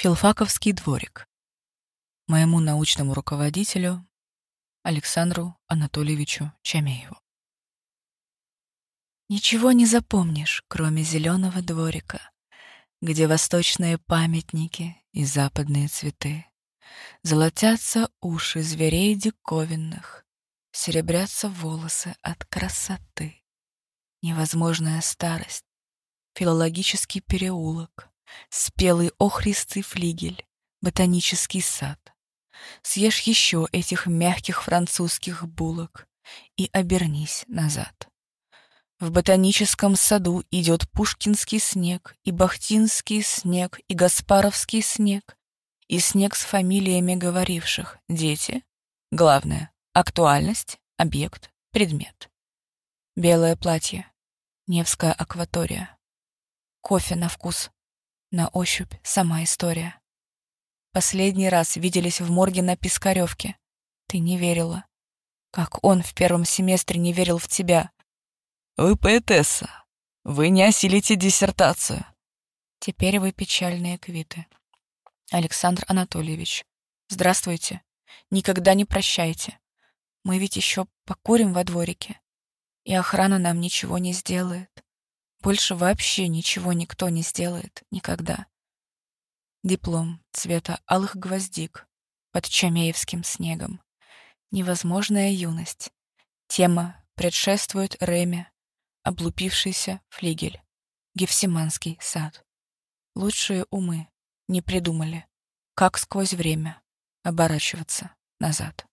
Филфаковский дворик. Моему научному руководителю Александру Анатольевичу Чамееву. Ничего не запомнишь, кроме зеленого дворика, где восточные памятники и западные цветы. Золотятся уши зверей диковинных, серебрятся волосы от красоты. Невозможная старость, филологический переулок, спелый охристый флигель, ботанический сад. Съешь еще этих мягких французских булок и обернись назад. В ботаническом саду идет пушкинский снег, и бахтинский снег, и гаспаровский снег, и снег с фамилиями говоривших «дети». Главное — актуальность, объект, предмет. Белое платье, Невская акватория. Кофе на вкус, на ощупь сама история. Последний раз виделись в морге на Пискаревке. Ты не верила. Как он в первом семестре не верил в тебя. Вы поэтесса. Вы не осилите диссертацию. Теперь вы печальные квиты. Александр Анатольевич, здравствуйте. Никогда не прощайте. Мы ведь еще покурим во дворике. И охрана нам ничего не сделает. Больше вообще ничего никто не сделает никогда. Диплом цвета алых гвоздик под чамеевским снегом. Невозможная юность. Тема предшествует Реме, облупившийся флигель, Гефсиманский сад. Лучшие умы не придумали, как сквозь время оборачиваться назад.